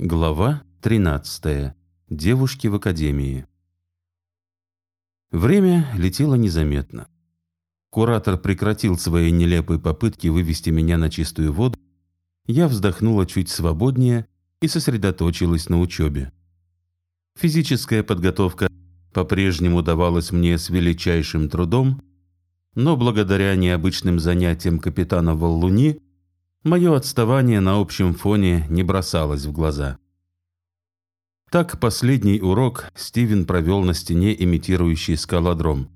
Глава 13. Девушки в академии. Время летело незаметно. Куратор прекратил свои нелепые попытки вывести меня на чистую воду. Я вздохнула чуть свободнее и сосредоточилась на учебе. Физическая подготовка по-прежнему давалась мне с величайшим трудом, но благодаря необычным занятиям капитана Валлуни Мое отставание на общем фоне не бросалось в глаза. Так последний урок Стивен провел на стене, имитирующий скалодром.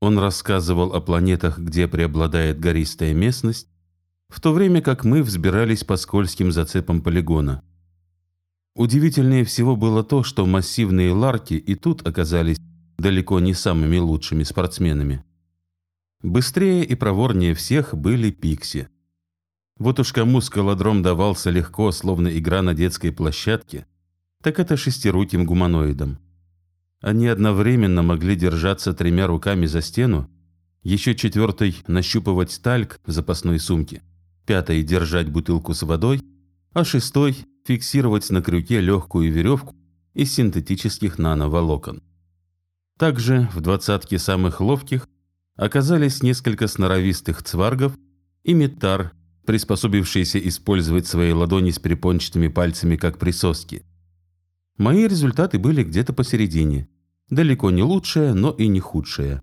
Он рассказывал о планетах, где преобладает гористая местность, в то время как мы взбирались по скользким зацепам полигона. Удивительнее всего было то, что массивные ларки и тут оказались далеко не самыми лучшими спортсменами. Быстрее и проворнее всех были пикси. Вот уж кому скалодром давался легко, словно игра на детской площадке, так это шестируким гуманоидам. Они одновременно могли держаться тремя руками за стену, еще четвертый нащупывать тальк в запасной сумке, пятый держать бутылку с водой, а шестой фиксировать на крюке легкую веревку из синтетических нановолокон. Также в двадцатке самых ловких оказались несколько сноровистых цваргов и метар приспособившиеся использовать свои ладони с перепончатыми пальцами как присоски. Мои результаты были где-то посередине. Далеко не лучшее, но и не худшее.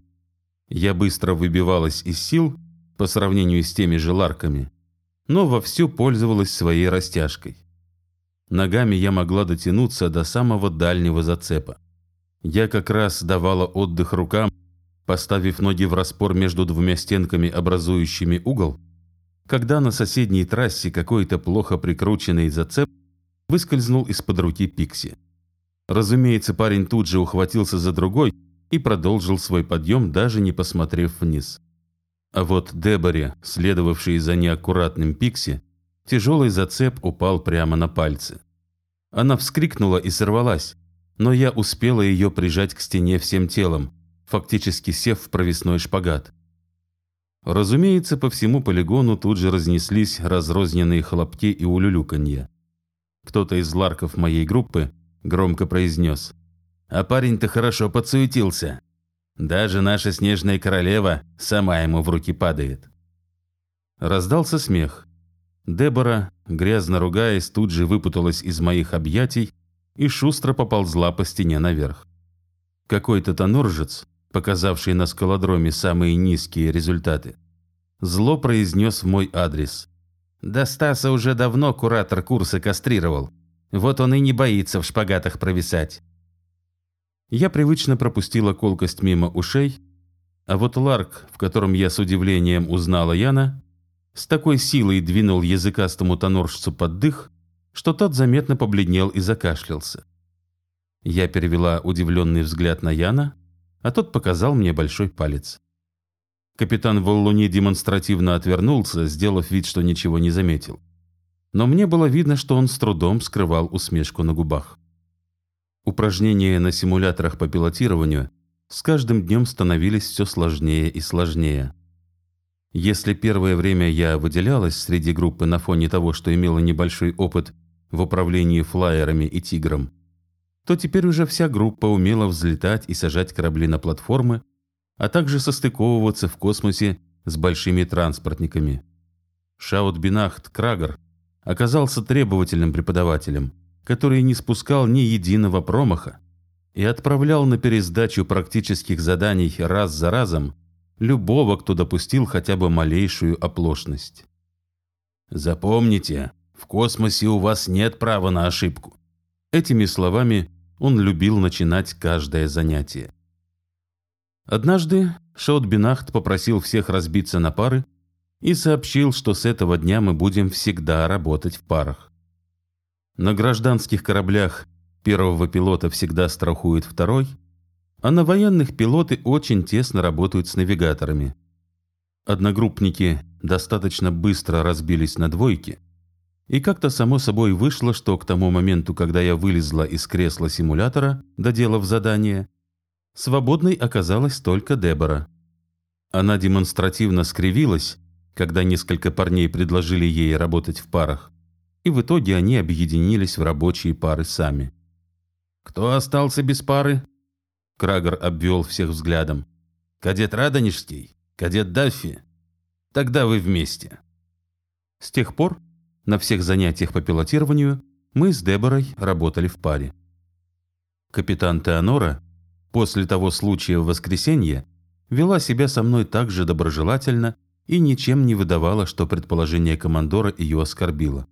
Я быстро выбивалась из сил по сравнению с теми же ларками, но вовсю пользовалась своей растяжкой. Ногами я могла дотянуться до самого дальнего зацепа. Я как раз давала отдых рукам, поставив ноги в распор между двумя стенками, образующими угол, когда на соседней трассе какой-то плохо прикрученный зацеп выскользнул из-под руки Пикси. Разумеется, парень тут же ухватился за другой и продолжил свой подъем, даже не посмотрев вниз. А вот Деборе, следовавшей за неаккуратным Пикси, тяжелый зацеп упал прямо на пальцы. Она вскрикнула и сорвалась, но я успела ее прижать к стене всем телом, фактически сев в провисной шпагат. Разумеется, по всему полигону тут же разнеслись разрозненные хлопки и улюлюканье. Кто-то из ларков моей группы громко произнес. «А парень-то хорошо подсуетился. Даже наша снежная королева сама ему в руки падает». Раздался смех. Дебора, грязно ругаясь, тут же выпуталась из моих объятий и шустро поползла по стене наверх. Какой-то тоноржец, показавший на скалодроме самые низкие результаты, зло произнес в мой адрес. Да Стаса уже давно куратор курса кастрировал. Вот он и не боится в шпагатах провисать. Я привычно пропустила колкость мимо ушей, а вот Ларк, в котором я с удивлением узнала Яна, с такой силой двинул языкастому тоноржцу под дых, что тот заметно побледнел и закашлялся. Я перевела удивленный взгляд на Яна, а тот показал мне большой палец. Капитан Воллуни демонстративно отвернулся, сделав вид, что ничего не заметил. Но мне было видно, что он с трудом скрывал усмешку на губах. Упражнения на симуляторах по пилотированию с каждым днем становились все сложнее и сложнее. Если первое время я выделялась среди группы на фоне того, что имела небольшой опыт в управлении флайерами и «Тигром», то теперь уже вся группа умела взлетать и сажать корабли на платформы, а также состыковываться в космосе с большими транспортниками. Шаутбинахт Крагер оказался требовательным преподавателем, который не спускал ни единого промаха и отправлял на пересдачу практических заданий раз за разом любого, кто допустил хотя бы малейшую оплошность. «Запомните, в космосе у вас нет права на ошибку». Этими словами он любил начинать каждое занятие. Однажды Шаутбинахт попросил всех разбиться на пары и сообщил, что с этого дня мы будем всегда работать в парах. На гражданских кораблях первого пилота всегда страхует второй, а на военных пилоты очень тесно работают с навигаторами. Одногруппники достаточно быстро разбились на двойки, и как-то само собой вышло, что к тому моменту, когда я вылезла из кресла симулятора, доделав задание, свободной оказалась только Дебора. Она демонстративно скривилась, когда несколько парней предложили ей работать в парах, и в итоге они объединились в рабочие пары сами. «Кто остался без пары?» Крагер обвел всех взглядом. «Кадет Радонежский? Кадет Даффи? Тогда вы вместе». С тех пор на всех занятиях по пилотированию мы с Деборой работали в паре. Капитан Теонора после того случая в воскресенье вела себя со мной так же доброжелательно и ничем не выдавала, что предположение командора ее оскорбило.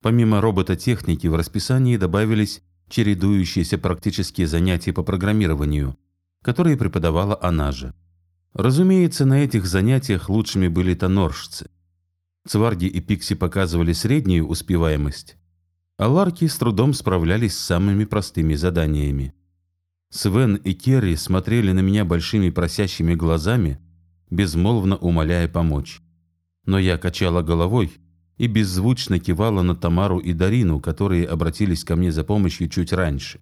Помимо робототехники в расписании добавились чередующиеся практические занятия по программированию, которые преподавала она же. Разумеется, на этих занятиях лучшими были тоноржцы. Цварги и Пикси показывали среднюю успеваемость, а Ларки с трудом справлялись с самыми простыми заданиями. Свен и Керри смотрели на меня большими просящими глазами, безмолвно умоляя помочь. Но я качала головой и беззвучно кивала на Тамару и Дарину, которые обратились ко мне за помощью чуть раньше.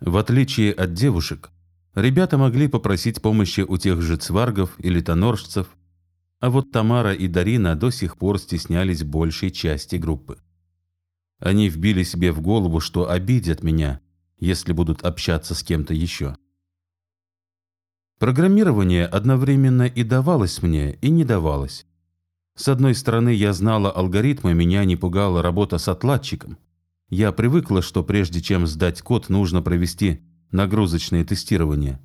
В отличие от девушек, ребята могли попросить помощи у тех же цваргов или тоноржцев, а вот Тамара и Дарина до сих пор стеснялись большей части группы. Они вбили себе в голову, что обидят меня – если будут общаться с кем-то еще. Программирование одновременно и давалось мне, и не давалось. С одной стороны, я знала алгоритмы, меня не пугала работа с отладчиком. Я привыкла, что прежде чем сдать код, нужно провести нагрузочное тестирование.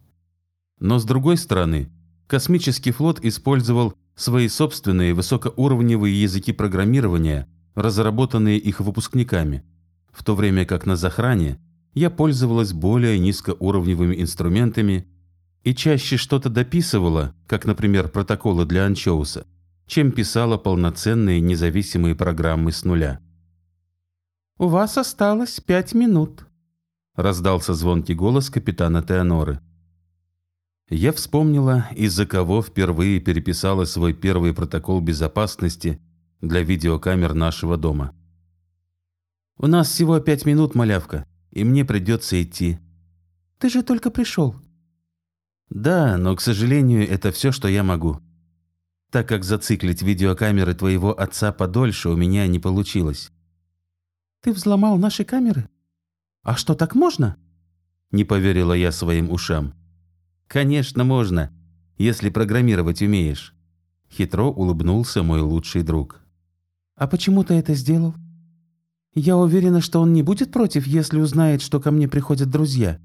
Но с другой стороны, космический флот использовал свои собственные высокоуровневые языки программирования, разработанные их выпускниками, в то время как на захране я пользовалась более низкоуровневыми инструментами и чаще что-то дописывала, как, например, протоколы для анчоуса, чем писала полноценные независимые программы с нуля. «У вас осталось пять минут», — раздался звонкий голос капитана Теоноры. Я вспомнила, из-за кого впервые переписала свой первый протокол безопасности для видеокамер нашего дома. «У нас всего пять минут, малявка», и мне придется идти. Ты же только пришел. Да, но, к сожалению, это все, что я могу. Так как зациклить видеокамеры твоего отца подольше у меня не получилось. Ты взломал наши камеры? А что, так можно? Не поверила я своим ушам. Конечно, можно, если программировать умеешь. Хитро улыбнулся мой лучший друг. А почему ты это сделал? Я уверена, что он не будет против, если узнает, что ко мне приходят друзья.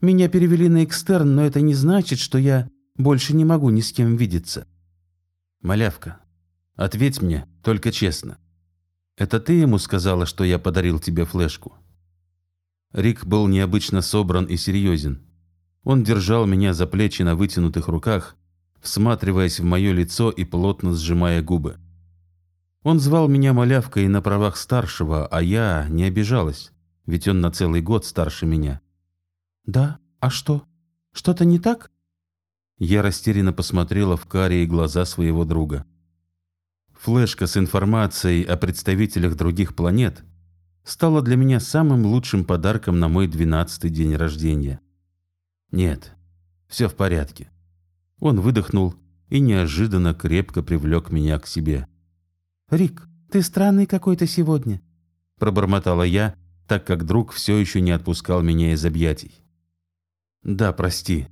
Меня перевели на экстерн, но это не значит, что я больше не могу ни с кем видеться. Малявка, ответь мне, только честно. Это ты ему сказала, что я подарил тебе флешку? Рик был необычно собран и серьезен. Он держал меня за плечи на вытянутых руках, всматриваясь в мое лицо и плотно сжимая губы. Он звал меня малявкой на правах старшего, а я не обижалась, ведь он на целый год старше меня. «Да? А что? Что-то не так?» Я растерянно посмотрела в карие глаза своего друга. Флешка с информацией о представителях других планет стала для меня самым лучшим подарком на мой двенадцатый день рождения. Нет, все в порядке. Он выдохнул и неожиданно крепко привлек меня к себе. «Рик, ты странный какой-то сегодня», – пробормотала я, так как друг все еще не отпускал меня из объятий. «Да, прости.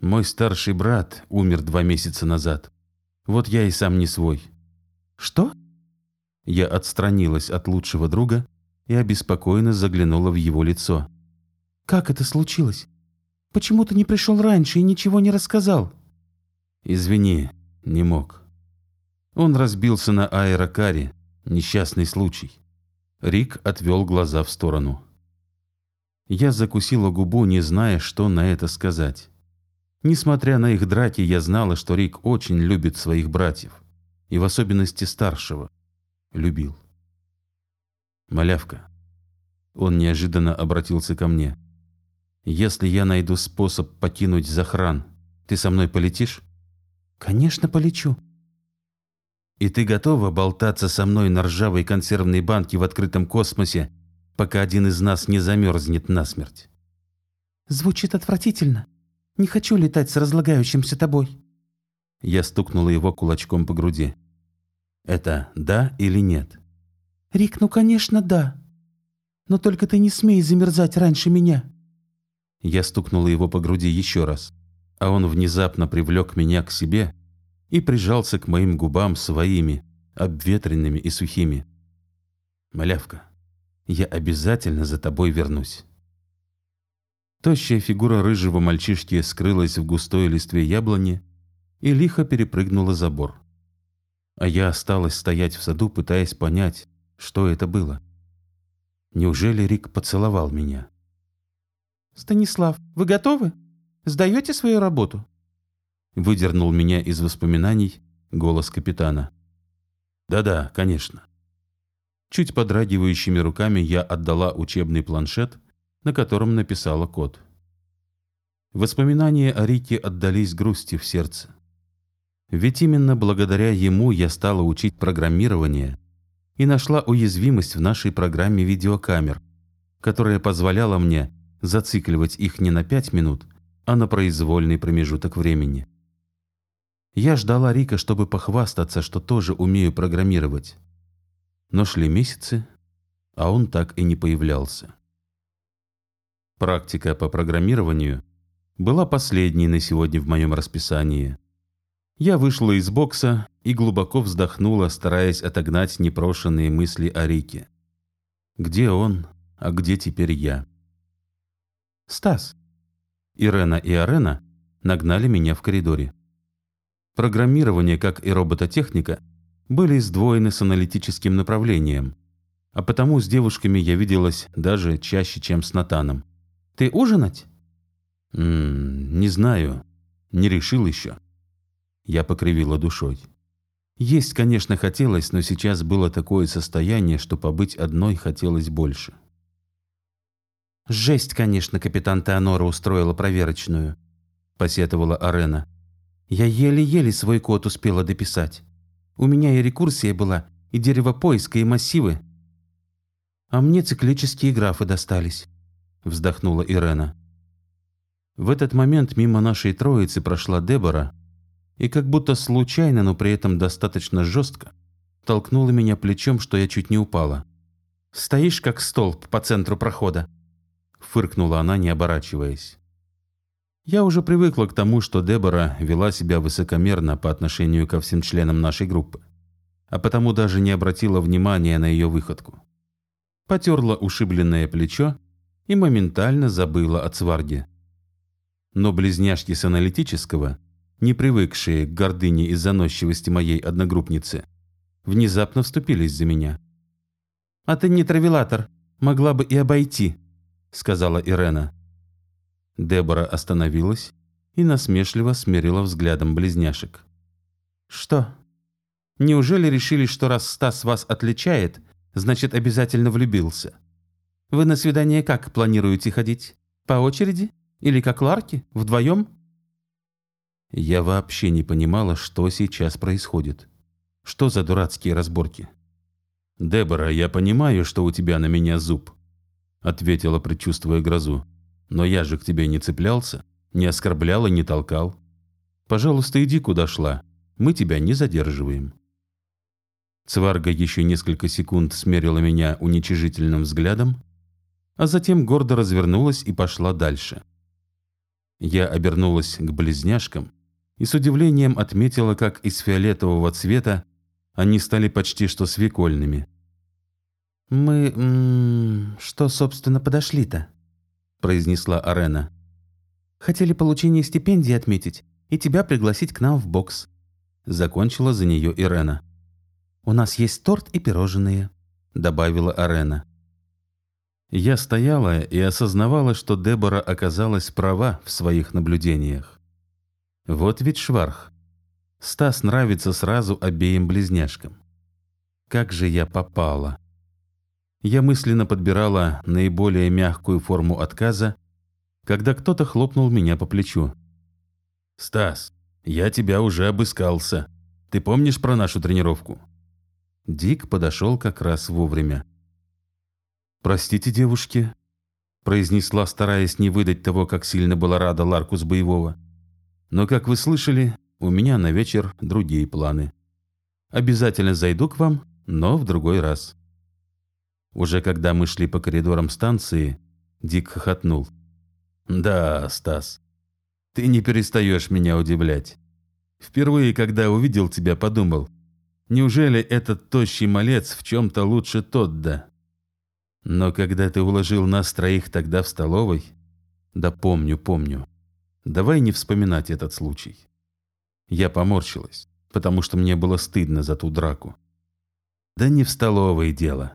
Мой старший брат умер два месяца назад. Вот я и сам не свой». «Что?» Я отстранилась от лучшего друга и обеспокоенно заглянула в его лицо. «Как это случилось? Почему ты не пришел раньше и ничего не рассказал?» «Извини, не мог. Он разбился на аэрокаре. Несчастный случай. Рик отвел глаза в сторону. Я закусила губу, не зная, что на это сказать. Несмотря на их драки, я знала, что Рик очень любит своих братьев. И в особенности старшего. Любил. «Малявка». Он неожиданно обратился ко мне. «Если я найду способ покинуть Захран, ты со мной полетишь?» «Конечно, полечу», и ты готова болтаться со мной на ржавой консервной банке в открытом космосе, пока один из нас не замерзнет насмерть? Звучит отвратительно. Не хочу летать с разлагающимся тобой. Я стукнула его кулачком по груди. Это да или нет? «Рик, ну, конечно, да. Но только ты не смей замерзать раньше меня». Я стукнула его по груди еще раз, а он внезапно привлек меня к себе и прижался к моим губам своими, обветренными и сухими. «Малявка, я обязательно за тобой вернусь». Тощая фигура рыжего мальчишки скрылась в густой листве яблони и лихо перепрыгнула забор. А я осталась стоять в саду, пытаясь понять, что это было. Неужели Рик поцеловал меня? «Станислав, вы готовы? Сдаете свою работу?» Выдернул меня из воспоминаний голос капитана. «Да-да, конечно». Чуть подрагивающими руками я отдала учебный планшет, на котором написала код. Воспоминания о Рике отдались грусти в сердце. Ведь именно благодаря ему я стала учить программирование и нашла уязвимость в нашей программе видеокамер, которая позволяла мне зацикливать их не на пять минут, а на произвольный промежуток времени. Я ждала Рика, чтобы похвастаться, что тоже умею программировать. Но шли месяцы, а он так и не появлялся. Практика по программированию была последней на сегодня в моем расписании. Я вышла из бокса и глубоко вздохнула, стараясь отогнать непрошенные мысли о Рике. Где он, а где теперь я? «Стас!» Ирена и Арена нагнали меня в коридоре. Программирование, как и робототехника, были сдвоены с аналитическим направлением, а потому с девушками я виделась даже чаще, чем с Натаном. «Ты ужинать?» М «Не знаю. Не решил еще». Я покривила душой. Есть, конечно, хотелось, но сейчас было такое состояние, что побыть одной хотелось больше. «Жесть, конечно, капитан Теонора устроила проверочную», – посетовала Арена. «Я еле-еле свой код успела дописать. У меня и рекурсия была, и дерево поиска, и массивы. А мне циклические графы достались», – вздохнула Ирена. В этот момент мимо нашей троицы прошла Дебора и как будто случайно, но при этом достаточно жестко, толкнула меня плечом, что я чуть не упала. «Стоишь как столб по центру прохода», фыркнула она, не оборачиваясь. Я уже привыкла к тому, что Дебора вела себя высокомерно по отношению ко всем членам нашей группы, а потому даже не обратила внимания на ее выходку. Потерла ушибленное плечо и моментально забыла о сварге. Но близняшки с аналитического, не привыкшие к гордыне и заносчивости моей одногруппницы, внезапно вступились за меня. «А ты не травелатор, могла бы и обойти», — сказала Ирена. Дебора остановилась и насмешливо смерила взглядом близняшек. «Что? Неужели решили, что раз Стас вас отличает, значит, обязательно влюбился? Вы на свидание как планируете ходить? По очереди? Или как Ларки? Вдвоем?» Я вообще не понимала, что сейчас происходит. Что за дурацкие разборки? «Дебора, я понимаю, что у тебя на меня зуб», — ответила, предчувствуя грозу. «Но я же к тебе не цеплялся, не оскорблял и не толкал. Пожалуйста, иди куда шла, мы тебя не задерживаем». Цварга еще несколько секунд смерила меня уничижительным взглядом, а затем гордо развернулась и пошла дальше. Я обернулась к близняшкам и с удивлением отметила, как из фиолетового цвета они стали почти что свекольными. «Мы... Что, собственно, подошли-то?» – произнесла Арена. «Хотели получение стипендии отметить и тебя пригласить к нам в бокс». Закончила за нее Ирена. «У нас есть торт и пирожные», – добавила Арена. Я стояла и осознавала, что Дебора оказалась права в своих наблюдениях. Вот ведь шварх. Стас нравится сразу обеим близняшкам. Как же я попала я мысленно подбирала наиболее мягкую форму отказа, когда кто-то хлопнул меня по плечу. «Стас, я тебя уже обыскался. Ты помнишь про нашу тренировку?» Дик подошел как раз вовремя. «Простите, девушки», – произнесла, стараясь не выдать того, как сильно была рада Ларкус Боевого. «Но, как вы слышали, у меня на вечер другие планы. Обязательно зайду к вам, но в другой раз». Уже когда мы шли по коридорам станции, Дик хохотнул. «Да, Стас, ты не перестаешь меня удивлять. Впервые, когда увидел тебя, подумал, неужели этот тощий малец в чем-то лучше Тодда? Но когда ты уложил нас троих тогда в столовой... Да помню, помню. Давай не вспоминать этот случай. Я поморщилась, потому что мне было стыдно за ту драку. Да не в столовой дело.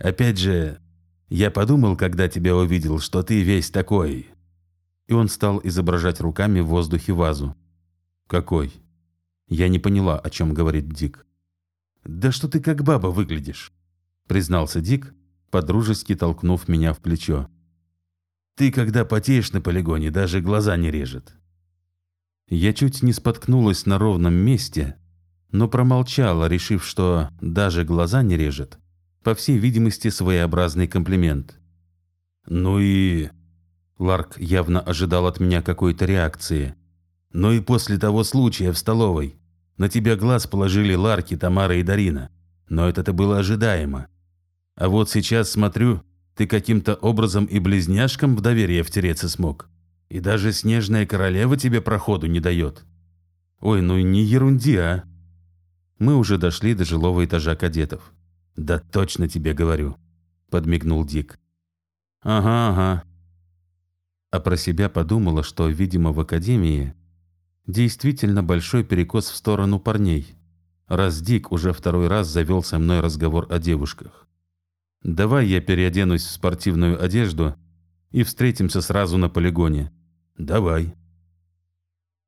Опять же, я подумал, когда тебя увидел, что ты весь такой. И он стал изображать руками в воздухе вазу. Какой? Я не поняла, о чем говорит Дик. Да что ты как баба выглядишь, признался Дик, подружески толкнув меня в плечо. Ты, когда потеешь на полигоне, даже глаза не режет. Я чуть не споткнулась на ровном месте, но промолчала, решив, что даже глаза не режет. По всей видимости, своеобразный комплимент. «Ну и...» Ларк явно ожидал от меня какой-то реакции. «Ну и после того случая в столовой. На тебя глаз положили Ларки, Тамара и Дарина. Но это-то было ожидаемо. А вот сейчас смотрю, ты каким-то образом и близняшкам в доверие втереться смог. И даже снежная королева тебе проходу не дает. Ой, ну не ерунди, а. Мы уже дошли до жилого этажа кадетов. Да точно тебе говорю, подмигнул Дик. Ага, ага. А про себя подумала, что, видимо, в академии действительно большой перекос в сторону парней, раз Дик уже второй раз завел со мной разговор о девушках. Давай я переоденусь в спортивную одежду и встретимся сразу на полигоне. Давай.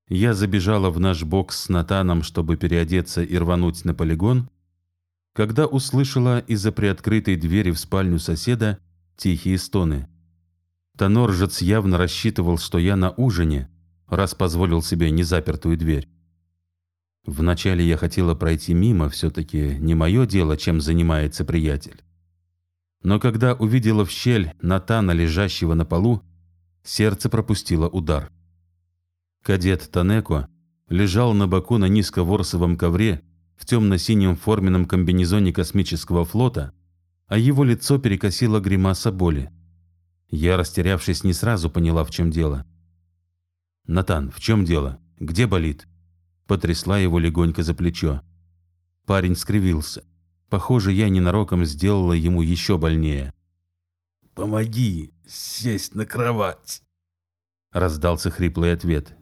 Я забежала в наш бокс с Натаном, чтобы переодеться и рвануть на полигон, когда услышала из-за приоткрытой двери в спальню соседа тихие стоны. Тоноржец явно рассчитывал, что я на ужине, раз позволил себе незапертую дверь. Вначале я хотела пройти мимо, все-таки не мое дело, чем занимается приятель. Но когда увидела в щель Натана, лежащего на полу, сердце пропустило удар. Кадет Танеко лежал на боку на низковорсовом ковре в темно-синем форменном комбинезоне космического флота, а его лицо перекосило гримаса боли. Я, растерявшись, не сразу поняла, в чем дело. «Натан, в чем дело? Где болит?» Потрясла его легонько за плечо. Парень скривился. Похоже, я ненароком сделала ему еще больнее. «Помоги сесть на кровать!» Раздался хриплый ответ.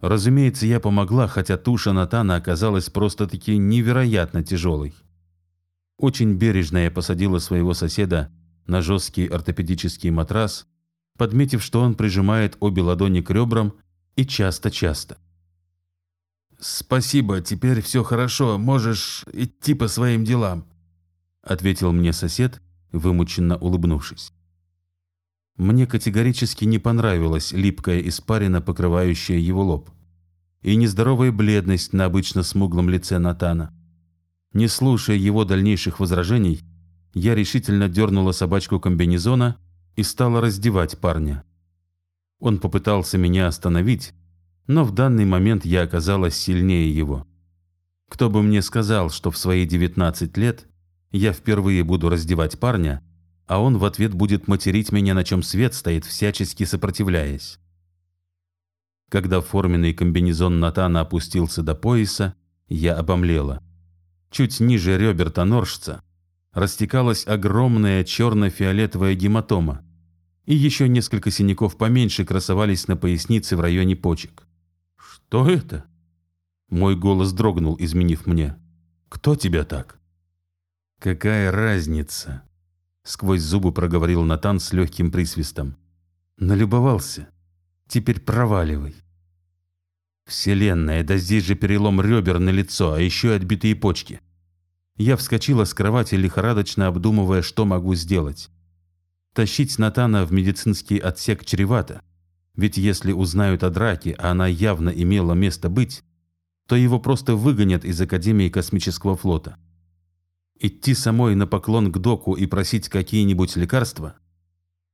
Разумеется, я помогла, хотя туша Натана оказалась просто-таки невероятно тяжелой. Очень бережно я посадила своего соседа на жесткий ортопедический матрас, подметив, что он прижимает обе ладони к ребрам и часто-часто. «Спасибо, теперь все хорошо, можешь идти по своим делам», ответил мне сосед, вымученно улыбнувшись. Мне категорически не понравилась липкая испарина, покрывающая его лоб, и нездоровая бледность на обычно смуглом лице Натана. Не слушая его дальнейших возражений, я решительно дернула собачку комбинезона и стала раздевать парня. Он попытался меня остановить, но в данный момент я оказалась сильнее его. Кто бы мне сказал, что в свои 19 лет я впервые буду раздевать парня, а он в ответ будет материть меня, на чем свет стоит, всячески сопротивляясь. Когда форменный комбинезон Натана опустился до пояса, я обомлела. Чуть ниже ребер тоноржца растекалась огромная черно-фиолетовая гематома, и еще несколько синяков поменьше красовались на пояснице в районе почек. «Что это?» Мой голос дрогнул, изменив мне. «Кто тебя так?» «Какая разница?» Сквозь зубы проговорил Натан с легким присвистом. «Налюбовался? Теперь проваливай». «Вселенная, да здесь же перелом ребер на лицо, а еще и отбитые почки». Я вскочила с кровати, лихорадочно обдумывая, что могу сделать. Тащить Натана в медицинский отсек чревато. Ведь если узнают о драке, а она явно имела место быть, то его просто выгонят из Академии космического флота. Идти самой на поклон к доку и просить какие-нибудь лекарства?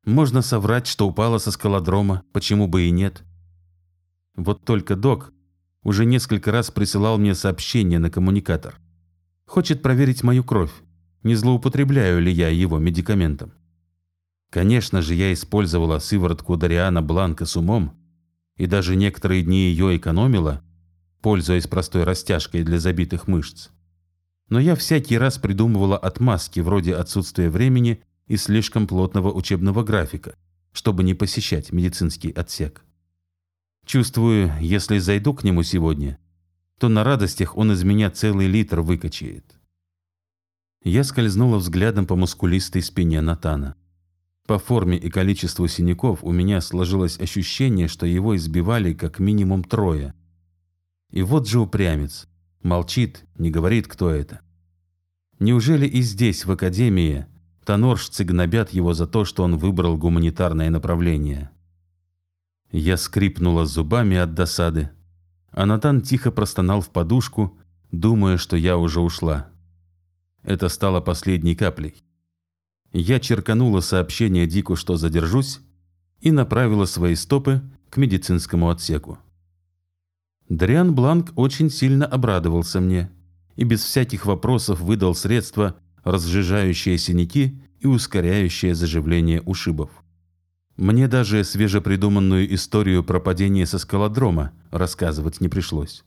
Можно соврать, что упала со скалодрома, почему бы и нет. Вот только док уже несколько раз присылал мне сообщение на коммуникатор. Хочет проверить мою кровь, не злоупотребляю ли я его медикаментом. Конечно же, я использовала сыворотку Дариана Бланка с умом и даже некоторые дни ее экономила, пользуясь простой растяжкой для забитых мышц. Но я всякий раз придумывала отмазки вроде отсутствия времени и слишком плотного учебного графика, чтобы не посещать медицинский отсек. Чувствую, если зайду к нему сегодня, то на радостях он из меня целый литр выкачает. Я скользнула взглядом по мускулистой спине Натана. По форме и количеству синяков у меня сложилось ощущение, что его избивали как минимум трое. И вот же упрямец. Молчит, не говорит, кто это. Неужели и здесь, в академии, тоноржцы гнобят его за то, что он выбрал гуманитарное направление? Я скрипнула зубами от досады, а Натан тихо простонал в подушку, думая, что я уже ушла. Это стало последней каплей. Я черканула сообщение Дику, что задержусь, и направила свои стопы к медицинскому отсеку. Дриан Бланк очень сильно обрадовался мне и без всяких вопросов выдал средства, разжижающие синяки и ускоряющие заживление ушибов. Мне даже свежепридуманную историю про падение со скалодрома рассказывать не пришлось.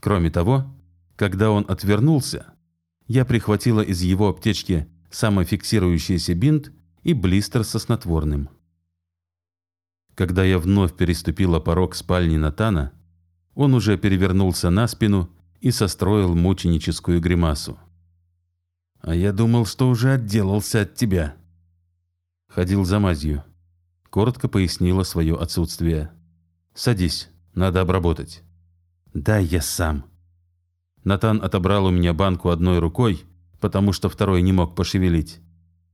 Кроме того, когда он отвернулся, я прихватила из его аптечки самофиксирующийся бинт и блистер со снотворным. Когда я вновь переступила порог спальни Натана, он уже перевернулся на спину и состроил мученическую гримасу. «А я думал, что уже отделался от тебя». Ходил за мазью. Коротко пояснила свое отсутствие. «Садись, надо обработать». «Да, я сам». Натан отобрал у меня банку одной рукой, потому что второй не мог пошевелить,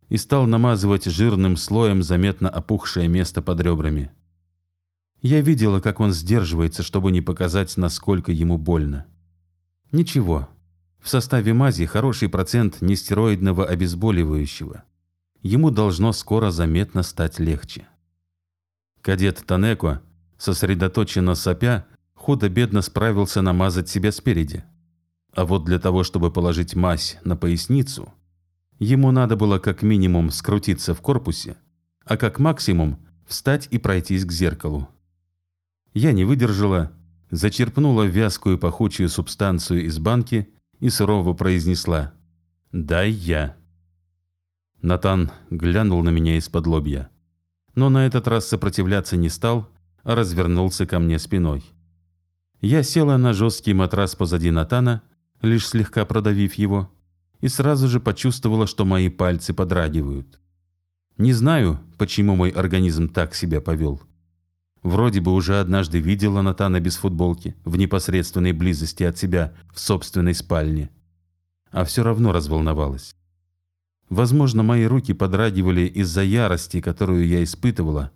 и стал намазывать жирным слоем заметно опухшее место под ребрами. Я видела, как он сдерживается, чтобы не показать, насколько ему больно. Ничего. В составе мази хороший процент нестероидного обезболивающего. Ему должно скоро заметно стать легче. Кадет Танеко, сосредоточенно сопя, худо-бедно справился намазать себя спереди. А вот для того, чтобы положить мазь на поясницу, ему надо было как минимум скрутиться в корпусе, а как максимум встать и пройтись к зеркалу. Я не выдержала, зачерпнула вязкую пахучую субстанцию из банки и сурово произнесла «Дай я». Натан глянул на меня из-под лобья, но на этот раз сопротивляться не стал, а развернулся ко мне спиной. Я села на жесткий матрас позади Натана лишь слегка продавив его, и сразу же почувствовала, что мои пальцы подрагивают. Не знаю, почему мой организм так себя повел. Вроде бы уже однажды видела Натана без футболки, в непосредственной близости от себя, в собственной спальне. А все равно разволновалась. Возможно, мои руки подрагивали из-за ярости, которую я испытывала,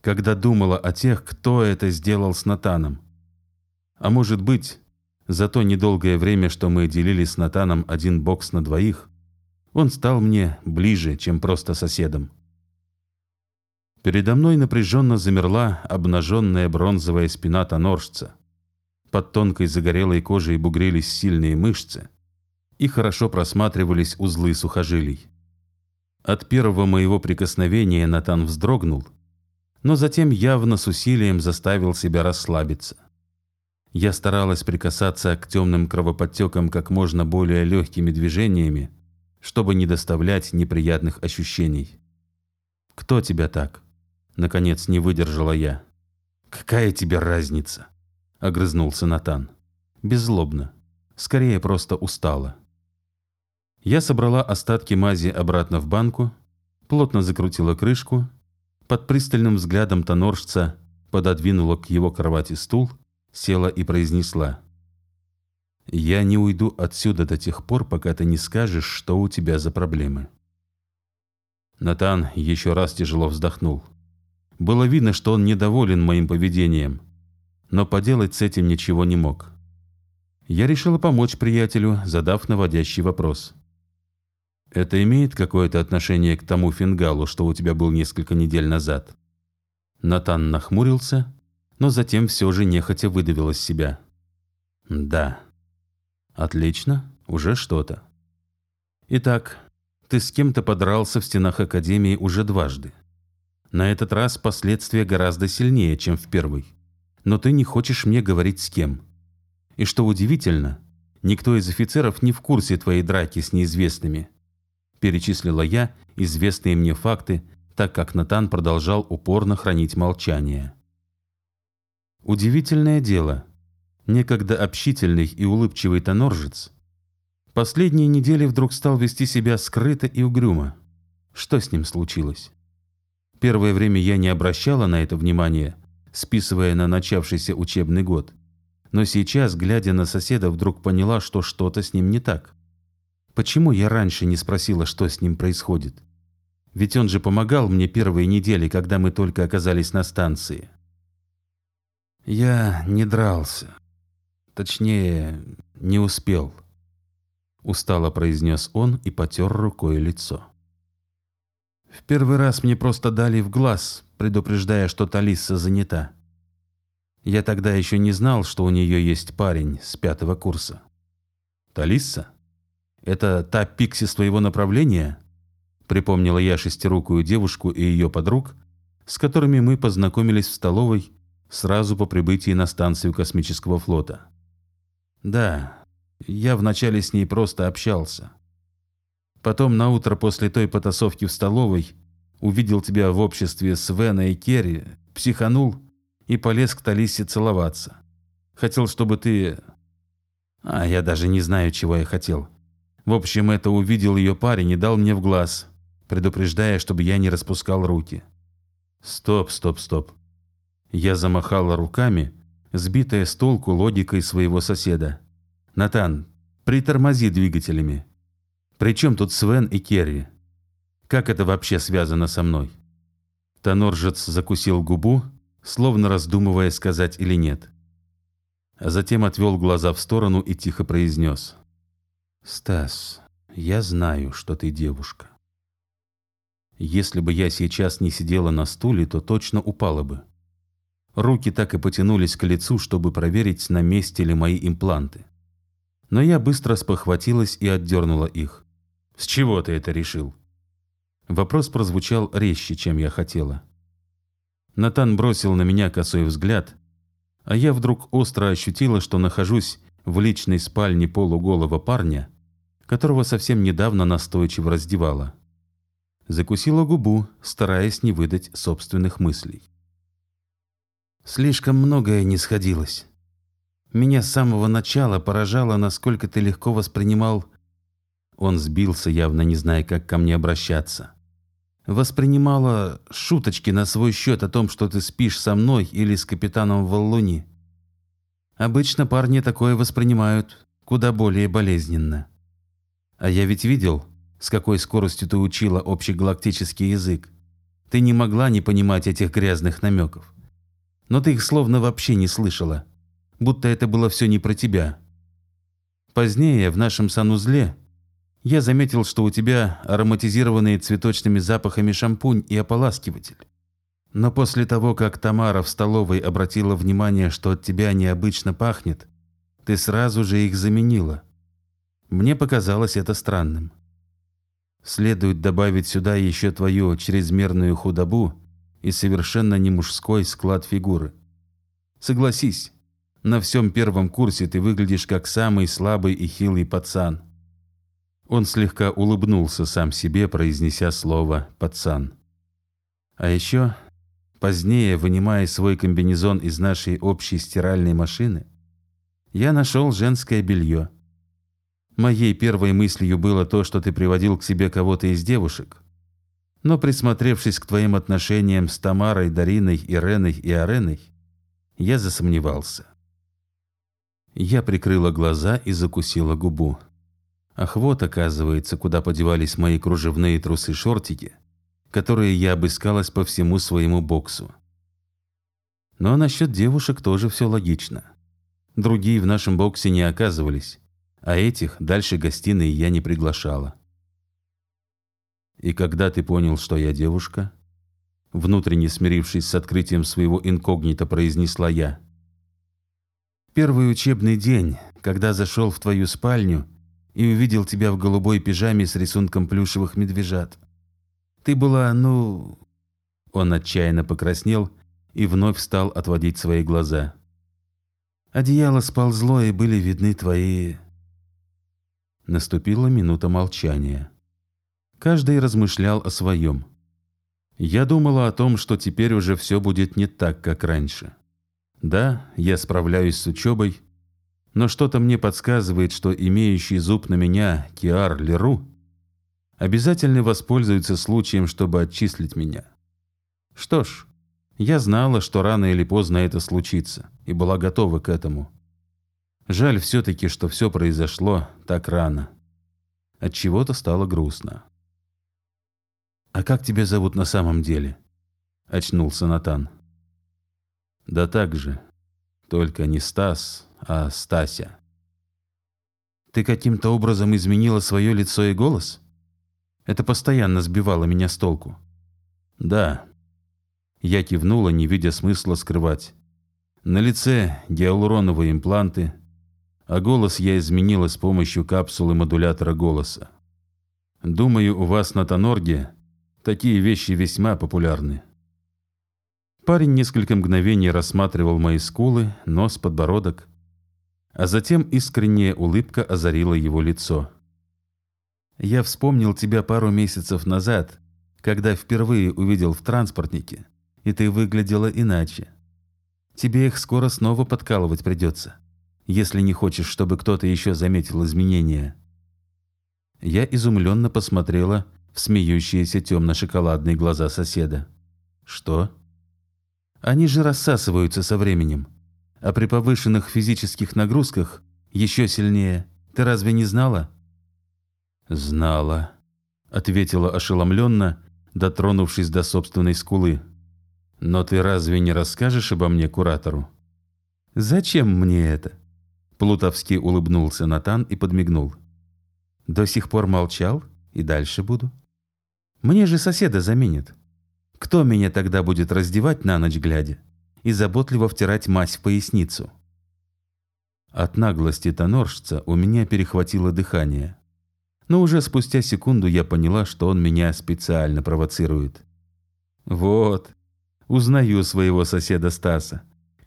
когда думала о тех, кто это сделал с Натаном. А может быть, за то недолгое время, что мы делили с Натаном один бокс на двоих, он стал мне ближе, чем просто соседом. Передо мной напряженно замерла обнаженная бронзовая спина тоноржца. Под тонкой загорелой кожей бугрились сильные мышцы и хорошо просматривались узлы сухожилий. От первого моего прикосновения Натан вздрогнул, но затем явно с усилием заставил себя расслабиться. Я старалась прикасаться к темным кровоподтекам как можно более легкими движениями, чтобы не доставлять неприятных ощущений. «Кто тебя так?» Наконец не выдержала я. «Какая тебе разница?» — огрызнулся Натан. Беззлобно. Скорее, просто устала. Я собрала остатки мази обратно в банку, плотно закрутила крышку, под пристальным взглядом тоноржца пододвинула к его кровати стул — села и произнесла. «Я не уйду отсюда до тех пор, пока ты не скажешь, что у тебя за проблемы». Натан еще раз тяжело вздохнул. Было видно, что он недоволен моим поведением, но поделать с этим ничего не мог. Я решила помочь приятелю, задав наводящий вопрос. «Это имеет какое-то отношение к тому фингалу, что у тебя был несколько недель назад?» Натан нахмурился но затем все же нехотя выдавил из себя. «Да». «Отлично, уже что-то». Итак, ты с кем-то подрался в стенах Академии уже дважды. На этот раз последствия гораздо сильнее, чем в первый. Но ты не хочешь мне говорить с кем. И что удивительно, никто из офицеров не в курсе твоей драки с неизвестными. Перечислила я известные мне факты, так как Натан продолжал упорно хранить молчание. Удивительное дело. Некогда общительный и улыбчивый тоноржец последние недели вдруг стал вести себя скрыто и угрюмо. Что с ним случилось? Первое время я не обращала на это внимания, списывая на начавшийся учебный год. Но сейчас, глядя на соседа, вдруг поняла, что что-то с ним не так. Почему я раньше не спросила, что с ним происходит? Ведь он же помогал мне первые недели, когда мы только оказались на станции. Я не дрался. Точнее, не успел. Устало произнес он и потер рукой лицо. В первый раз мне просто дали в глаз, предупреждая, что Талисса занята. Я тогда еще не знал, что у нее есть парень с пятого курса. Талисса? Это та пикси с твоего направления? Припомнила я шестирукую девушку и ее подруг, с которыми мы познакомились в столовой сразу по прибытии на станцию космического флота. Да, я вначале с ней просто общался. Потом на утро после той потасовки в столовой увидел тебя в обществе Свена и Керри, психанул и полез к Талисе целоваться. Хотел, чтобы ты... А я даже не знаю, чего я хотел. В общем, это увидел ее парень и дал мне в глаз, предупреждая, чтобы я не распускал руки. Стоп, стоп, стоп. Я замахала руками, сбитая с толку логикой своего соседа. «Натан, притормози двигателями. Причем тут Свен и Керри? Как это вообще связано со мной?» Тоноржец закусил губу, словно раздумывая, сказать или нет. А затем отвел глаза в сторону и тихо произнес. «Стас, я знаю, что ты девушка. Если бы я сейчас не сидела на стуле, то точно упала бы. Руки так и потянулись к лицу, чтобы проверить, на месте ли мои импланты но я быстро спохватилась и отдернула их. «С чего ты это решил?» Вопрос прозвучал резче, чем я хотела. Натан бросил на меня косой взгляд, а я вдруг остро ощутила, что нахожусь в личной спальне полуголого парня, которого совсем недавно настойчиво раздевала. Закусила губу, стараясь не выдать собственных мыслей. Слишком многое не сходилось. Меня с самого начала поражало, насколько ты легко воспринимал... Он сбился, явно не зная, как ко мне обращаться. Воспринимала шуточки на свой счет о том, что ты спишь со мной или с капитаном Валлуни. Обычно парни такое воспринимают куда более болезненно. А я ведь видел, с какой скоростью ты учила общегалактический язык. Ты не могла не понимать этих грязных намеков. Но ты их словно вообще не слышала будто это было все не про тебя. Позднее, в нашем санузле, я заметил, что у тебя ароматизированные цветочными запахами шампунь и ополаскиватель. Но после того, как Тамара в столовой обратила внимание, что от тебя необычно пахнет, ты сразу же их заменила. Мне показалось это странным. Следует добавить сюда еще твою чрезмерную худобу и совершенно не мужской склад фигуры. Согласись, на всем первом курсе ты выглядишь как самый слабый и хилый пацан». Он слегка улыбнулся сам себе, произнеся слово «пацан». А еще, позднее, вынимая свой комбинезон из нашей общей стиральной машины, я нашел женское белье. Моей первой мыслью было то, что ты приводил к себе кого-то из девушек. Но присмотревшись к твоим отношениям с Тамарой, Дариной, Иреной и Ареной, я засомневался. Я прикрыла глаза и закусила губу. Ах, вот, оказывается, куда подевались мои кружевные трусы-шортики, которые я обыскалась по всему своему боксу. Но насчет девушек тоже все логично. Другие в нашем боксе не оказывались, а этих дальше гостиной я не приглашала. И когда ты понял, что я девушка? Внутренне смирившись с открытием своего инкогнито, произнесла я – Первый учебный день, когда зашел в твою спальню и увидел тебя в голубой пижаме с рисунком плюшевых медвежат. Ты была, ну...» Он отчаянно покраснел и вновь стал отводить свои глаза. «Одеяло сползло, и были видны твои...» Наступила минута молчания. Каждый размышлял о своем. Я думала о том, что теперь уже все будет не так, как раньше. Да, я справляюсь с учебой, но что-то мне подсказывает, что имеющий зуб на меня Киар Леру обязательно воспользуется случаем, чтобы отчислить меня. Что ж, я знала, что рано или поздно это случится, и была готова к этому. Жаль все-таки, что все произошло так рано. От чего то стало грустно. «А как тебя зовут на самом деле?» – очнулся Натан. «Да так же. Только не Стас, а Стася». «Ты каким-то образом изменила свое лицо и голос?» Это постоянно сбивало меня с толку. «Да». Я кивнула, не видя смысла скрывать. На лице гиалуроновые импланты, а голос я изменила с помощью капсулы модулятора голоса. Думаю, у вас на Тонорге такие вещи весьма популярны. Парень несколько мгновений рассматривал мои скулы, нос, подбородок, а затем искренняя улыбка озарила его лицо. «Я вспомнил тебя пару месяцев назад, когда впервые увидел в транспортнике, и ты выглядела иначе. Тебе их скоро снова подкалывать придется если не хочешь, чтобы кто-то еще заметил изменения. Я изумленно посмотрела в смеющиеся темно-шоколадные глаза соседа. Что? Они же рассасываются со временем. А при повышенных физических нагрузках еще сильнее. Ты разве не знала? Знала, ответила ошеломленно, дотронувшись до собственной скулы. Но ты разве не расскажешь обо мне куратору? Зачем мне это? Плутовский улыбнулся Натан и подмигнул. «До сих пор молчал и дальше буду. Мне же соседа заменит. Кто меня тогда будет раздевать на ночь глядя и заботливо втирать мазь в поясницу?» От наглости тоноржца у меня перехватило дыхание. Но уже спустя секунду я поняла, что он меня специально провоцирует. «Вот, узнаю своего соседа Стаса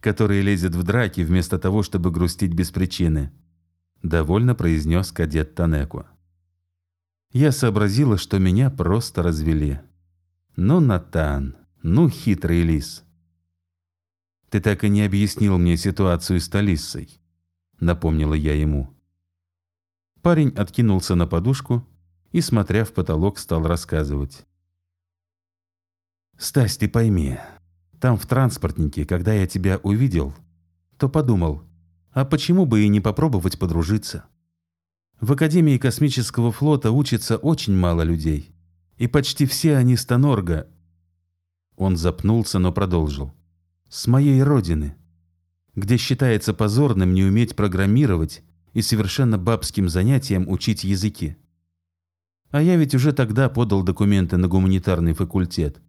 который лезет в драки вместо того, чтобы грустить без причины», — довольно произнес кадет Танеку. Я сообразила, что меня просто развели. «Ну, Натан, ну, хитрый лис». «Ты так и не объяснил мне ситуацию с Талиссой», — напомнила я ему. Парень откинулся на подушку и, смотря в потолок, стал рассказывать. «Стась, ты пойми, там в транспортнике, когда я тебя увидел, то подумал, а почему бы и не попробовать подружиться? В Академии космического флота учится очень мало людей, и почти все они с Тонорга. Он запнулся, но продолжил. С моей родины, где считается позорным не уметь программировать и совершенно бабским занятием учить языки. А я ведь уже тогда подал документы на гуманитарный факультет.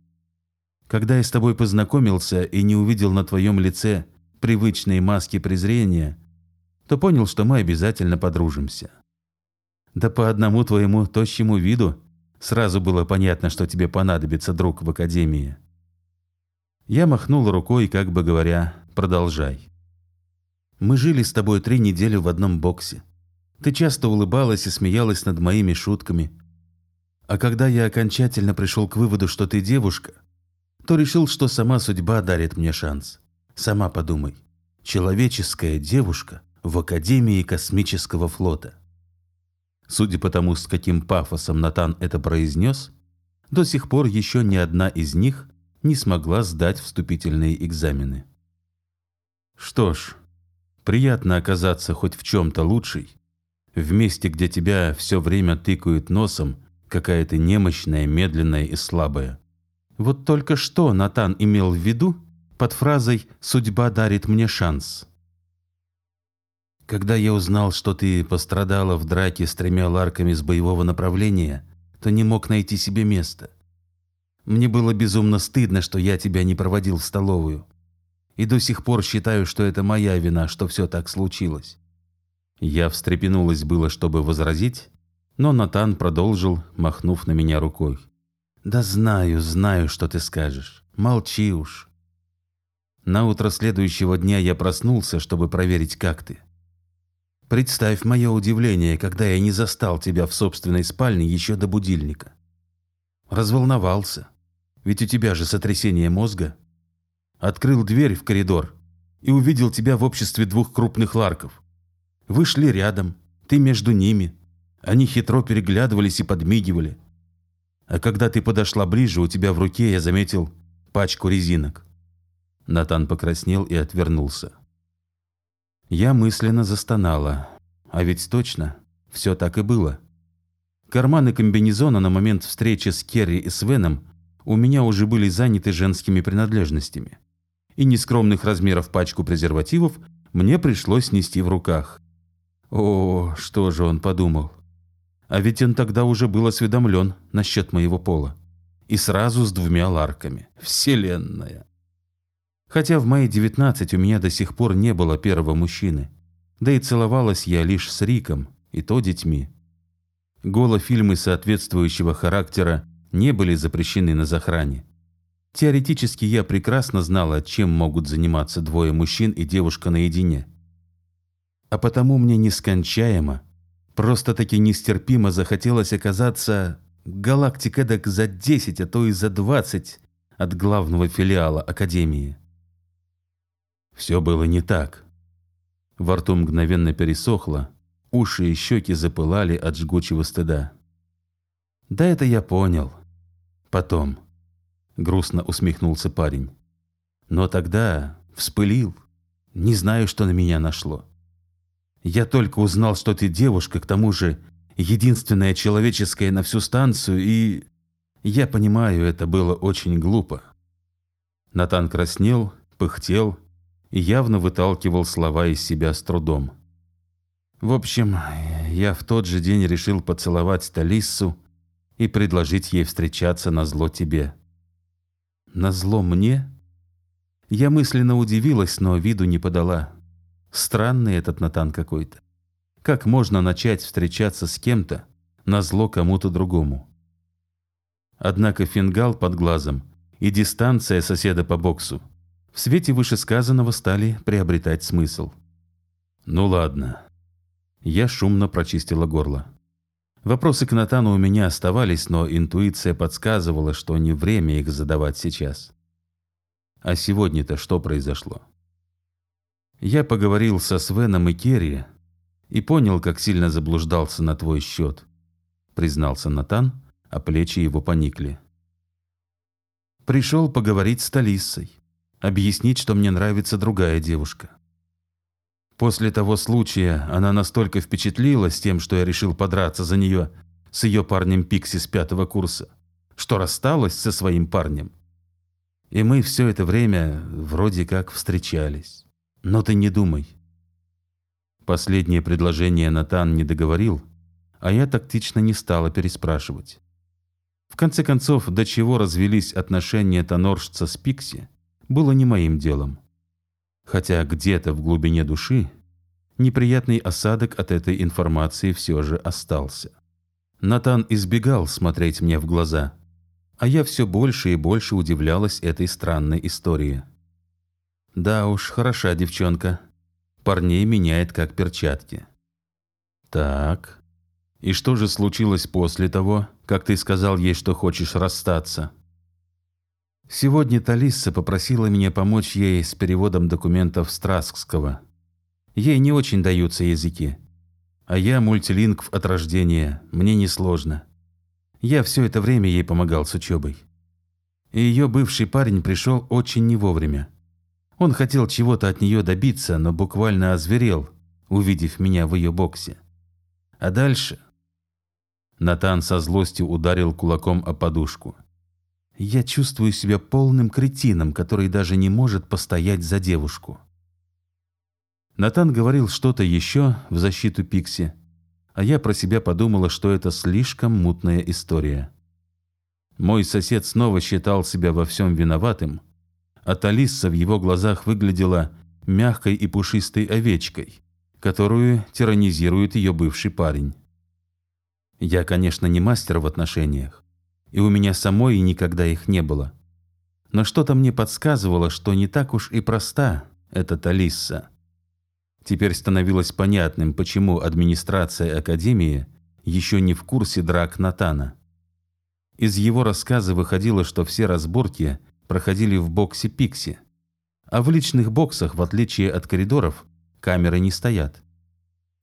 Когда я с тобой познакомился и не увидел на твоем лице привычные маски презрения, то понял, что мы обязательно подружимся. Да по одному твоему тощему виду сразу было понятно, что тебе понадобится друг в академии. Я махнул рукой, как бы говоря, продолжай. Мы жили с тобой три недели в одном боксе. Ты часто улыбалась и смеялась над моими шутками. А когда я окончательно пришел к выводу, что ты девушка – то решил, что сама судьба дарит мне шанс. Сама подумай. Человеческая девушка в Академии космического флота. Судя по тому, с каким пафосом Натан это произнес, до сих пор еще ни одна из них не смогла сдать вступительные экзамены. Что ж, приятно оказаться хоть в чем-то лучшей, в месте, где тебя все время тыкают носом какая-то немощная, медленная и слабая. Вот только что Натан имел в виду под фразой «Судьба дарит мне шанс». Когда я узнал, что ты пострадала в драке с тремя ларками с боевого направления, то не мог найти себе места. Мне было безумно стыдно, что я тебя не проводил в столовую. И до сих пор считаю, что это моя вина, что все так случилось. Я встрепенулась было, чтобы возразить, но Натан продолжил, махнув на меня рукой. «Да знаю, знаю, что ты скажешь. Молчи уж». На утро следующего дня я проснулся, чтобы проверить, как ты. Представь мое удивление, когда я не застал тебя в собственной спальне еще до будильника. Разволновался, ведь у тебя же сотрясение мозга. Открыл дверь в коридор и увидел тебя в обществе двух крупных ларков. Вы шли рядом, ты между ними. Они хитро переглядывались и подмигивали. А когда ты подошла ближе, у тебя в руке я заметил пачку резинок. Натан покраснел и отвернулся. Я мысленно застонала. А ведь точно, все так и было. Карманы комбинезона на момент встречи с Керри и Свеном у меня уже были заняты женскими принадлежностями. И нескромных размеров пачку презервативов мне пришлось нести в руках. О, что же он подумал. А ведь он тогда уже был осведомлен насчет моего пола. И сразу с двумя ларками. Вселенная. Хотя в мои 19 у меня до сих пор не было первого мужчины. Да и целовалась я лишь с Риком, и то детьми. Голофильмы соответствующего характера не были запрещены на захране. Теоретически я прекрасно знала, чем могут заниматься двое мужчин и девушка наедине. А потому мне нескончаемо, просто-таки нестерпимо захотелось оказаться галактик эдак за 10, а то и за 20 от главного филиала Академии. Все было не так. Во рту мгновенно пересохло, уши и щеки запылали от жгучего стыда. «Да это я понял. Потом», — грустно усмехнулся парень. «Но тогда вспылил. Не знаю, что на меня нашло. Я только узнал, что ты девушка, к тому же единственная человеческая на всю станцию, и... Я понимаю, это было очень глупо». Натан краснел, пыхтел и явно выталкивал слова из себя с трудом. В общем, я в тот же день решил поцеловать Талиссу и предложить ей встречаться на зло тебе. На зло мне? Я мысленно удивилась, но виду не подала. Странный этот Натан какой-то. Как можно начать встречаться с кем-то на зло кому-то другому? Однако фингал под глазом и дистанция соседа по боксу в свете вышесказанного стали приобретать смысл. «Ну ладно». Я шумно прочистила горло. Вопросы к Натану у меня оставались, но интуиция подсказывала, что не время их задавать сейчас. А сегодня-то что произошло? Я поговорил со Свеном и Керри и понял, как сильно заблуждался на твой счет, признался Натан, а плечи его поникли. Пришел поговорить с Талиссой объяснить, что мне нравится другая девушка. После того случая она настолько впечатлилась тем, что я решил подраться за нее с ее парнем Пикси с пятого курса, что рассталась со своим парнем. И мы все это время вроде как встречались. Но ты не думай. Последнее предложение Натан не договорил, а я тактично не стала переспрашивать. В конце концов, до чего развелись отношения тоноржца с Пикси, было не моим делом. Хотя где-то в глубине души неприятный осадок от этой информации все же остался. Натан избегал смотреть мне в глаза, а я все больше и больше удивлялась этой странной истории. Да уж, хороша девчонка. Парней меняет как перчатки. Так, и что же случилось после того, как ты сказал ей, что хочешь расстаться? Сегодня Талисса попросила меня помочь ей с переводом документов Страскского. Ей не очень даются языки. А я мультилингв от рождения, мне несложно. Я все это время ей помогал с учебой. И ее бывший парень пришел очень не вовремя. Он хотел чего-то от нее добиться, но буквально озверел, увидев меня в ее боксе. А дальше... Натан со злостью ударил кулаком о подушку. Я чувствую себя полным кретином, который даже не может постоять за девушку. Натан говорил что-то еще в защиту Пикси, а я про себя подумала, что это слишком мутная история. Мой сосед снова считал себя во всем виноватым, а Талисса в его глазах выглядела мягкой и пушистой овечкой, которую тиранизирует ее бывший парень. Я, конечно, не мастер в отношениях, и у меня самой никогда их не было. Но что-то мне подсказывало, что не так уж и проста эта Талисса. Теперь становилось понятным, почему администрация Академии еще не в курсе драк Натана. Из его рассказа выходило, что все разборки проходили в боксе Пикси, а в личных боксах, в отличие от коридоров, камеры не стоят.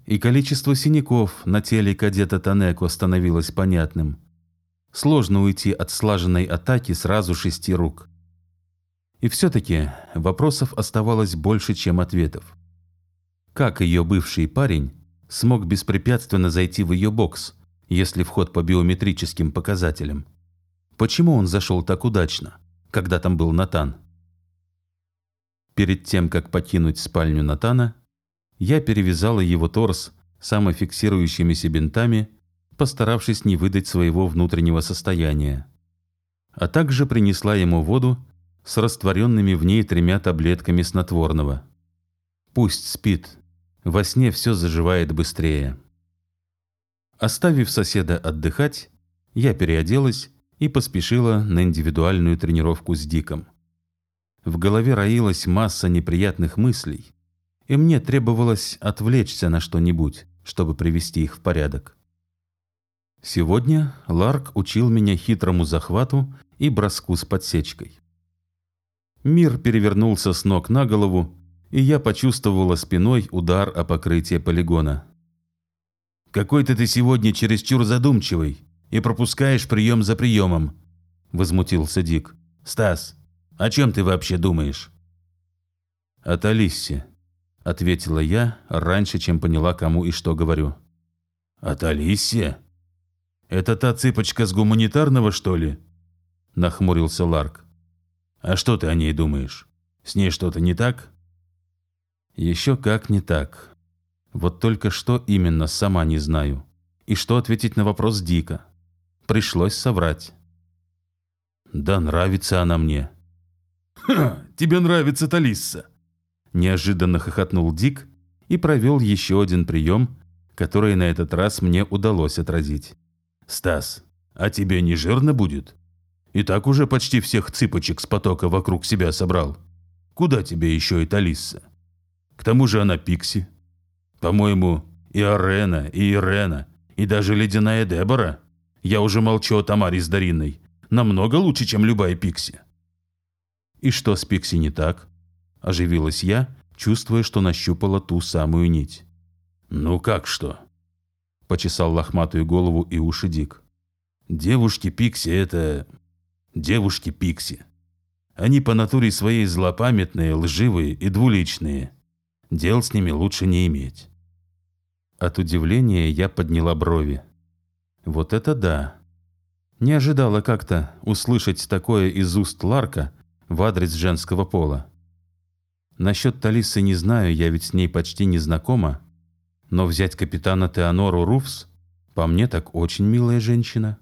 И количество синяков на теле кадета Танеко становилось понятным. Сложно уйти от слаженной атаки сразу шести рук. И все-таки вопросов оставалось больше, чем ответов. Как ее бывший парень смог беспрепятственно зайти в ее бокс, если вход по биометрическим показателям? Почему он зашел так удачно, когда там был Натан? Перед тем, как покинуть спальню Натана, я перевязала его торс самофиксирующимися бинтами, постаравшись не выдать своего внутреннего состояния. А также принесла ему воду с растворенными в ней тремя таблетками снотворного. Пусть спит, во сне все заживает быстрее. Оставив соседа отдыхать, я переоделась и поспешила на индивидуальную тренировку с Диком. В голове роилась масса неприятных мыслей, и мне требовалось отвлечься на что-нибудь, чтобы привести их в порядок. Сегодня Ларк учил меня хитрому захвату и броску с подсечкой. Мир перевернулся с ног на голову, и я почувствовала спиной удар о покрытие полигона. «Какой-то ты сегодня чересчур задумчивый и пропускаешь прием за приемом», — возмутился Дик. «Стас, о чем ты вообще думаешь?» «От Алисси», — ответила я раньше, чем поняла, кому и что говорю. «От Алисси? Это та цыпочка с гуманитарного, что ли?» — нахмурился Ларк. «А что ты о ней думаешь? С ней что-то не так?» «Еще как не так. Вот только что именно, сама не знаю. И что ответить на вопрос Дика. Пришлось соврать». «Да нравится она мне». «Ха, тебе нравится Талисса!» Неожиданно хохотнул Дик и провел еще один прием, который на этот раз мне удалось отразить. «Стас, а тебе не жирно будет? И так уже почти всех цыпочек с потока вокруг себя собрал. Куда тебе еще и Талисса? К тому же она Пикси. По-моему, и Арена, и Ирена, и даже Ледяная Дебора. Я уже молчу о Тамаре с Дариной. Намного лучше, чем любая Пикси». «И что с Пикси не так?» Оживилась я, чувствуя, что нащупала ту самую нить. «Ну как что?» Почесал лохматую голову и уши Дик. «Девушки Пикси — это... девушки Пикси. Они по натуре своей злопамятные, лживые и двуличные. Дел с ними лучше не иметь». От удивления я подняла брови. Вот это да. Не ожидала как-то услышать такое из уст Ларка в адрес женского пола. Насчет Талисы не знаю, я ведь с ней почти не знакома. Но взять капитана Теонору Руфс, по мне так очень милая женщина.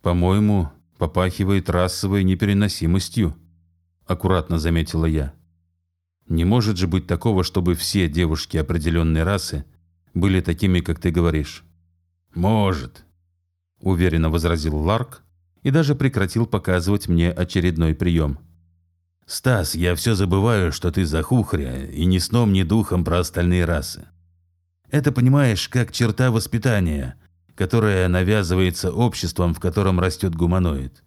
По-моему, попахивает расовой непереносимостью, аккуратно заметила я. Не может же быть такого, чтобы все девушки определенной расы были такими, как ты говоришь. Может, уверенно возразил Ларк и даже прекратил показывать мне очередной прием. «Стас, я все забываю, что ты захухря, и ни сном, ни духом про остальные расы. Это, понимаешь, как черта воспитания, которая навязывается обществом, в котором растет гуманоид.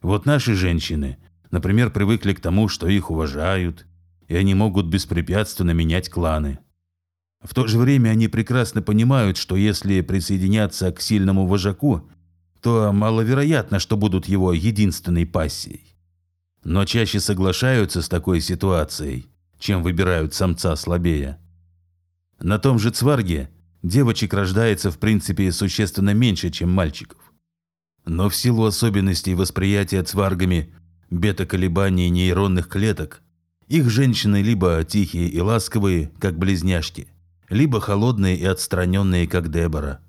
Вот наши женщины, например, привыкли к тому, что их уважают, и они могут беспрепятственно менять кланы. В то же время они прекрасно понимают, что если присоединяться к сильному вожаку, то маловероятно, что будут его единственной пассией но чаще соглашаются с такой ситуацией, чем выбирают самца слабее. На том же Цварге девочек рождается в принципе существенно меньше, чем мальчиков. Но в силу особенностей восприятия цваргами бета-колебаний нейронных клеток, их женщины либо тихие и ласковые, как близняшки, либо холодные и отстраненные, как Дебора.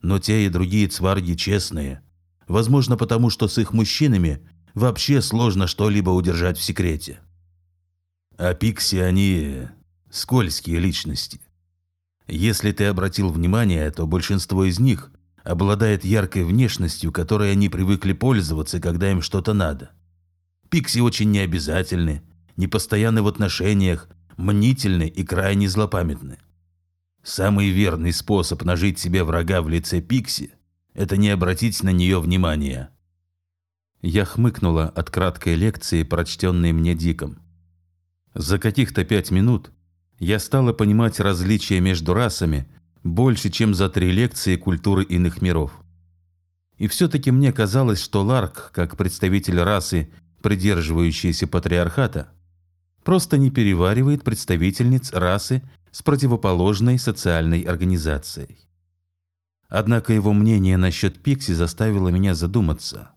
Но те и другие цварги честные, возможно потому, что с их мужчинами вообще сложно что-либо удержать в секрете. А пикси они... скользкие личности. Если ты обратил внимание, то большинство из них обладает яркой внешностью, которой они привыкли пользоваться, когда им что-то надо. Пикси очень необязательны, непостоянны в отношениях, мнительны и крайне злопамятны. Самый верный способ нажить себе врага в лице Пикси – это не обратить на нее внимания. Я хмыкнула от краткой лекции, прочтенной мне Диком. За каких-то пять минут я стала понимать различия между расами больше, чем за три лекции культуры иных миров. И все-таки мне казалось, что Ларк, как представитель расы, придерживающейся патриархата, просто не переваривает представительниц расы с противоположной социальной организацией. Однако его мнение насчет Пикси заставило меня задуматься.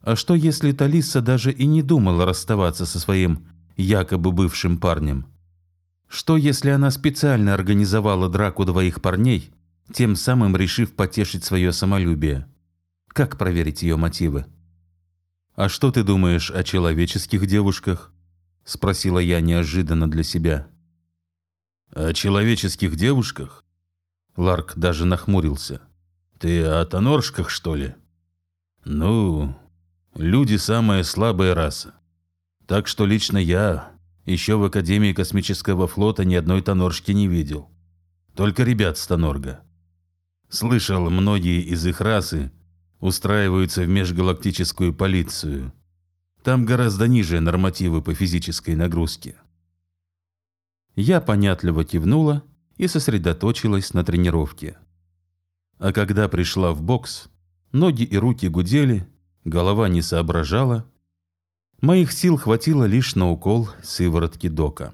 А что если Талиса даже и не думала расставаться со своим якобы бывшим парнем? Что если она специально организовала драку двоих парней, тем самым решив потешить свое самолюбие? Как проверить ее мотивы? «А что ты думаешь о человеческих девушках?» — спросила я неожиданно для себя. «О человеческих девушках?» Ларк даже нахмурился. «Ты о тоноршках, что ли?» «Ну, люди – самая слабая раса. Так что лично я еще в Академии космического флота ни одной тоноршки не видел. Только ребят с Тонорга. Слышал, многие из их расы устраиваются в межгалактическую полицию. Там гораздо ниже нормативы по физической нагрузке. Я понятливо кивнула и сосредоточилась на тренировке. А когда пришла в бокс, ноги и руки гудели, голова не соображала. Моих сил хватило лишь на укол сыворотки дока.